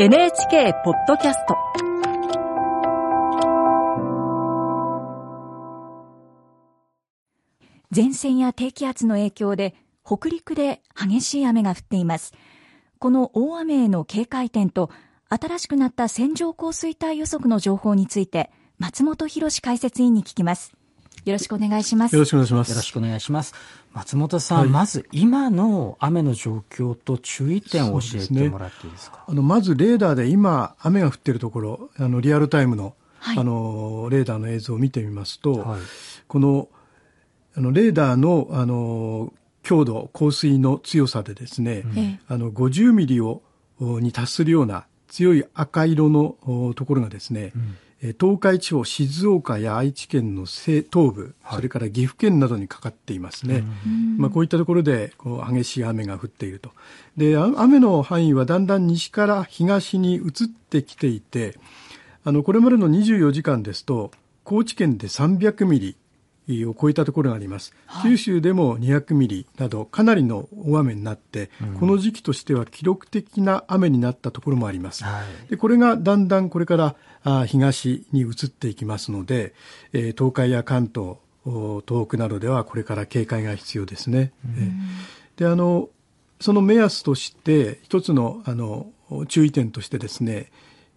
NHK ポッドキャスト。前線や低気圧の影響で北陸で激しい雨が降っています。この大雨への警戒点と新しくなった線状降水帯予測の情報について松本博解説委員に聞きます。よろしくお願いします。よろしくお願いします。よろしくお願いします。松本さん、はい、まず今の雨の状況と注意点を教えてもらっていいですか、ね、あのまずレーダーで今雨が降っているところあのリアルタイムのはい、あのレーダーの映像を見てみますと、はい、このあのレーダーのあの強度降水の強さでですね、うん、あの50ミリをに達するような強い赤色のところがですね、うん東海地方、静岡や愛知県の西東部、はい、それから岐阜県などにかかっていますね。まあ、こういったところでこう激しい雨が降っていると。で、雨の範囲はだんだん西から東に移ってきていて、あの、これまでの24時間ですと、高知県で300ミリ、を超えたところがあります、はい、九州でも200ミリなどかなりの大雨になって、うん、この時期としては記録的な雨になったところもあります、はい、でこれがだんだんこれからあ東に移っていきますので、えー、東海や関東東北などではこれから警戒が必要ですね、うん、であのその目安として一つのあの注意点としてですね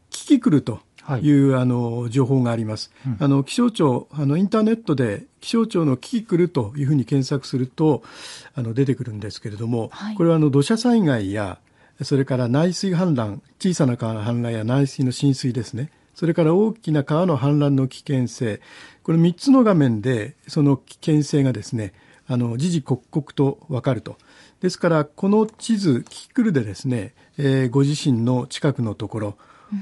キキクルという、はい、あの情報があります。うん、あの気象庁あのインターネットで気象庁のキキクルというふうに検索するとあの出てくるんですけれども、はい、これはあの土砂災害やそれから内水氾濫小さな川の氾濫や内水の浸水ですね。それから大きな川の氾濫の危険性、この3つの画面でその危険性がですね、あの時々刻々と分かると。ですから、この地図、キキクルでですね、えー、ご自身の近くのところ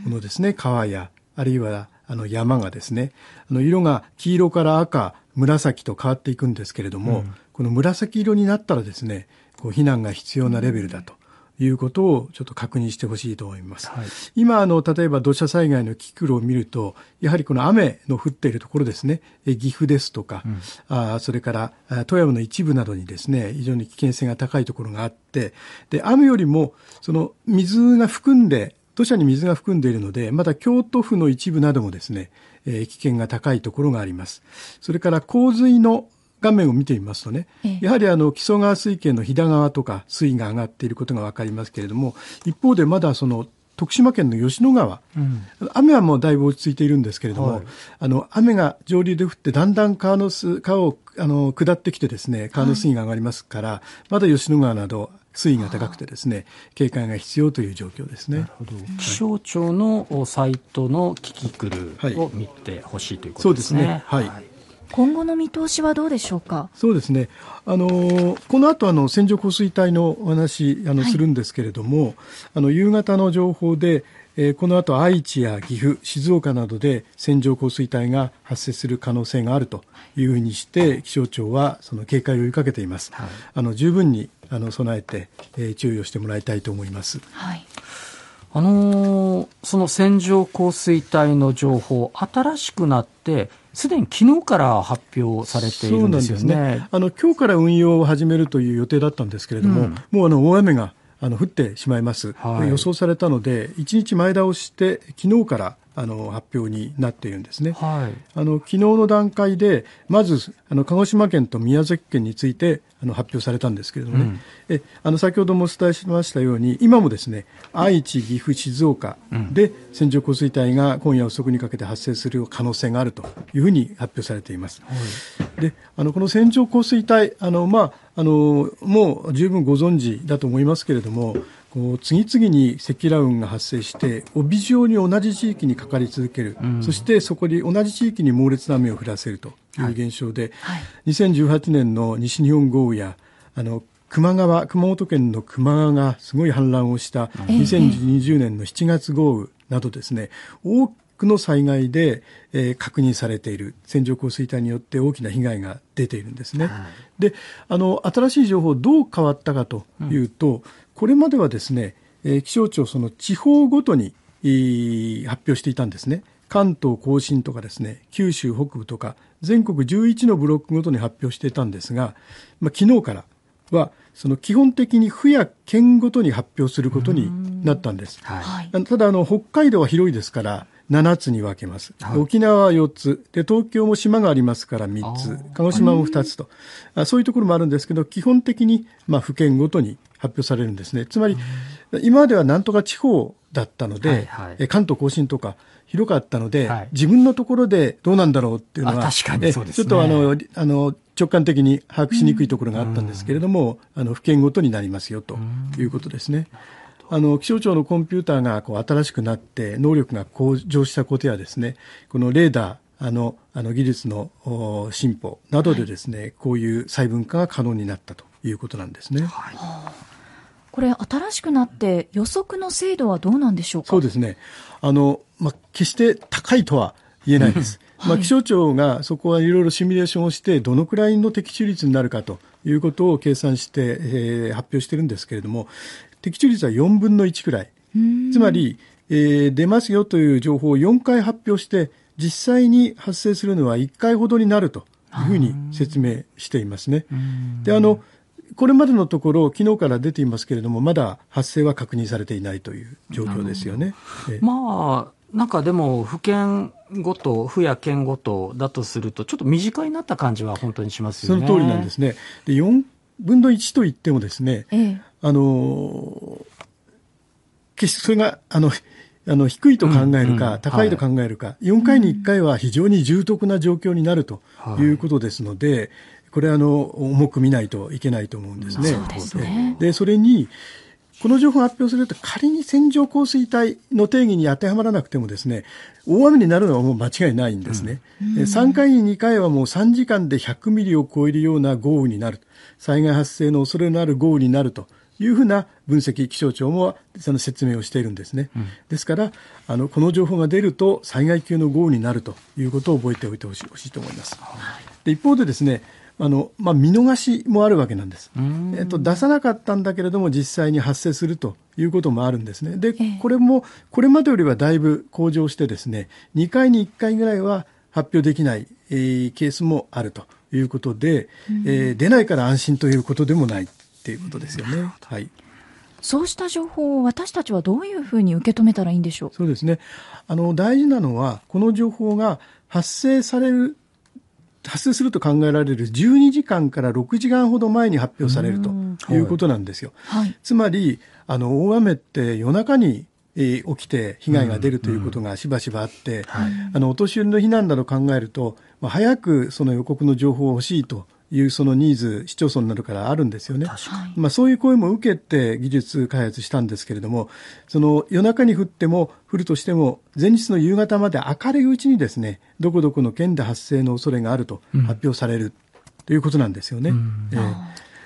のですね、川やあるいはあの山がですね、あの色が黄色から赤、紫と変わっていくんですけれども、うん、この紫色になったらですね、こう避難が必要なレベルだと。いうことをちょっと確認してほしいと思います。はい、今あの例えば土砂災害のキクルを見るとやはりこの雨の降っているところですね岐阜ですとか、うん、あそれから富山の一部などにですね非常に危険性が高いところがあってで雨よりもその水が含んで土砂に水が含んでいるので、また京都府の一部などもですね、えー、危険が高いところがあります。それから洪水の画面を見てみますとね、やはりあの木曽川水系の飛騨川とか水位が上がっていることがわかりますけれども、一方でまだその徳島県の吉野川、うん、雨はもうだいぶ落ち着いているんですけれども、はい、あの雨が上流で降ってだんだん川の川をあの下ってきてですね川の水位が上がりますから、はい、まだ吉野川など水位が高くてですね警戒が必要という状況ですね。気象庁のサイトのキキクルを見てほしいということですね。はい。今後の見通しはどうでしょうか？そうですね。あのこの後あの線状降水帯のお話あの、するんですけれども、あの夕方の情報でえー、この後愛知や岐阜、静岡などで線状降水帯が発生する可能性があるというふうにして気象庁はその警戒を呼びかけています。はい、あの十分にあの備えて、えー、注意をしてもらいたいと思います。はいあのー、その線状降水帯の情報、新しくなって、すでに昨日から発表されているんですよね。ねあの今日から運用を始めるという予定だったんですけれども、うん、もうあの大雨があの降ってしまいます、はい、予想されたので、1日前倒して昨日からあの発表になっているんですね。はい、あの昨日の段階でまずあの鹿児島県と宮崎県についてあの発表されたんですけれどもね、うん、えあの先ほどもお伝えしましたように今もですね愛知、岐阜、静岡で線状降水帯が今夜遅くにかけて発生する可能性があるというふうに発表されています。はい、であのこの線状降水帯あの、まあ、あのもう十分ご存知だと思いますけれどもこう次々に積乱雲が発生して帯状に同じ地域にかかり続ける、うん、そしてそこに同じ地域に猛烈な雨を降らせるという現象で、はい。はい、2018年の西日本豪雨やあの球磨川熊本県の球磨川がすごい氾濫をした2020年の7月豪雨などですね、多くの災害で、えー、確認されている線状降水帯によって大きな被害が出ているんですね。はい、であの新しい情報どう変わったかというと、うんこれまではですね、え気象庁その地方ごとに発表していたんですね。関東甲信とかですね、九州北部とか、全国11のブロックごとに発表していたんですが、まあ、昨日からはその基本的に府や県ごとに発表することになったんです。はい、ただあの、北海道は広いですから、7つに分けます。はい、沖縄は4つ。で、東京も島がありますから3つ。鹿児島も2つと。あそういうところもあるんですけど、基本的に、まあ、府県ごとに発表されるんですね。つまり、今まではなんとか地方だったので、はいはい、関東甲信とか広かったので、はい、自分のところでどうなんだろうっていうのは、確かにそうです、ね、ちょっとあの、あの、直感的に把握しにくいところがあったんですけれども、うん、あの、府県ごとになりますよということですね。うんあの気象庁のコンピューターがこう新しくなって能力が向上したことやですねこのレーダーあのあの技術の進歩などでですね、はい、こういう細分化が可能になったということなんですね。はい、これ新しくなって予測の精度はどうなんでしょうか？そうですね。あのまあ決して高いとは言えないです。まあ、気象庁がそこはいろいろシミュレーションをして、どのくらいの的中率になるかということを計算して、えー、発表してるんですけれども、的中率は4分の1くらい。つまり、えー、出ますよという情報を4回発表して、実際に発生するのは1回ほどになるというふうに説明していますね。で、あの、これまでのところ、昨日から出ていますけれども、まだ発生は確認されていないという状況ですよね。まあ、なんかでも、府県ごと、府や県ごとだとすると、ちょっと身近になった感じは本当にしますよね。その通りなんですね。で、4分の1と言ってもですね、ええ、あの、決してそれが、あの、あの低いと考えるか、うん、高いと考えるか、はい、4回に1回は非常に重篤な状況になるということですので、はい、これはあの重く見ないといけないと思うんですね。そででそれにこの情報を発表すると仮に線状降水帯の定義に当てはまらなくてもですね、大雨になるのはもう間違いないんですね。うん、3回に2回はもう3時間で100ミリを超えるような豪雨になる。災害発生の恐れのある豪雨になるというふうな分析、気象庁もその説明をしているんですね。うん、ですから、あの、この情報が出ると災害級の豪雨になるということを覚えておいてほしいと思います。で一方でですね、あの、まあ、見逃しもあるわけなんです。えっと、出さなかったんだけれども、実際に発生するということもあるんですね。で、これも、これまでよりはだいぶ向上してですね、2回に1回ぐらいは発表できない、えー、ケースもあるということで、えー、出ないから安心ということでもないっていうことですよね。はい。そうした情報を私たちはどういうふうに受け止めたらいいんでしょう？そうですね。あの、大事なのは、この情報が発生される発生すると考えられる12時間から6時間ほど前に発表されるということなんですよ。はい、つまり、あの、大雨って夜中に起きて被害が出るということがしばしばあって、あの、お年寄りの避難など考えると、まあ、早くその予告の情報を欲しいというそのニーズ、市町村などからあるんですよね。まあ、そういう声も受けて技術開発したんですけれども、その夜中に降っても、降るとしても、前日の夕方まで明るいうちにですね、どこどこの県で発生の恐れがあると発表される、うん、ということなんですよね。えー、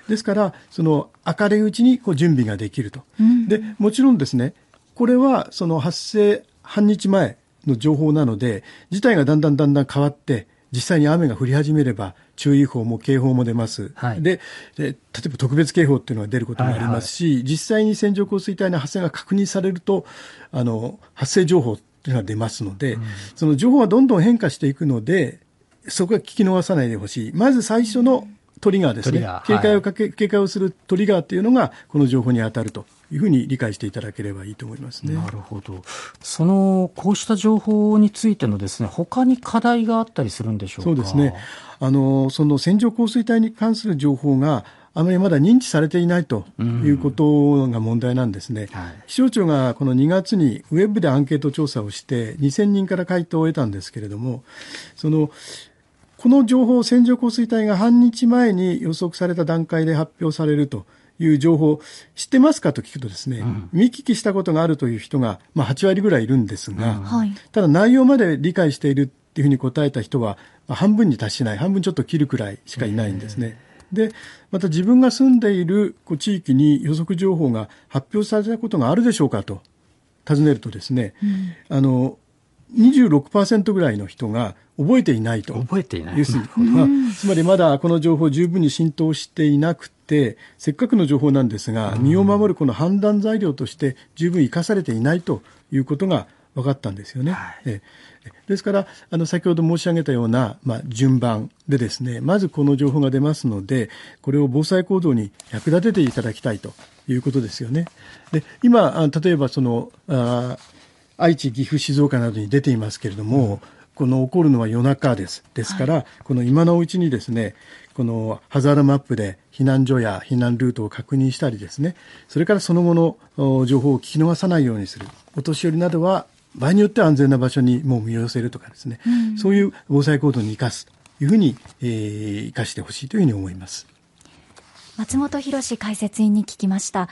ですから、その明るいうちにこう準備ができると。うん、で、もちろんですね、これはその発生半日前の情報なので、事態がだんだんだんだん変わって、実際に雨が降り始めれば、注意報も警報も出ます、はい、で例えば特別警報っていうのが出ることもありますし、はいはい、実際に線状降水帯の発生が確認されるとあの発生情報っていうのが出ますので、うん、その情報はどんどん変化していくのでそこは聞き逃さないでほしい。まず最初のトリガーですね。警戒をかけ、警戒をするトリガーっていうのがこの情報に当たるというふうに理解していただければいいと思いますね。なるほど。その、こうした情報についてのですね、他に課題があったりするんでしょうか？そうですね。あの、その線状降水帯に関する情報が、あまりまだ認知されていないということが問題なんですね。はい、気象庁がこの2月にウェブでアンケート調査をして2000人から回答を得たんですけれども、その、この情報、線状降水帯が半日前に予測された段階で発表されるという情報、知ってますかと聞くとですね、うん、見聞きしたことがあるという人が、まあ、8割ぐらいいるんですが、うん、ただ内容まで理解しているっていうふうに答えた人は、まあ、半分に達しない、半分ちょっと切るくらいしかいないんですね。で、また自分が住んでいる地域に予測情報が発表されたことがあるでしょうかと尋ねるとですね、うん、あの、26%ぐらいの人が覚えていないと。覚えていない。つまりまだこの情報十分に浸透していなくて、せっかくの情報なんですが、身を守るこの判断材料として十分生かされていないということが分かったんですよね。はい、ですから、あの、先ほど申し上げたような、まあ、順番でですね、まずこの情報が出ますので、これを防災行動に役立てていただきたいということですよね。で、今、例えばその、あ愛知、岐阜、静岡などに出ていますけれども、うんこの起こるのは夜中です。ですから、はい、この今のうちにですね、このハザードマップで避難所や避難ルートを確認したりですね、それからその後の情報を聞き逃さないようにする。お年寄りなどは場合によっては安全な場所にもう身を寄せるとかですね、うん、そういう防災行動に生かすというふうに、えー、生かしてほしいというふうに思います。松本博解説員に聞きました。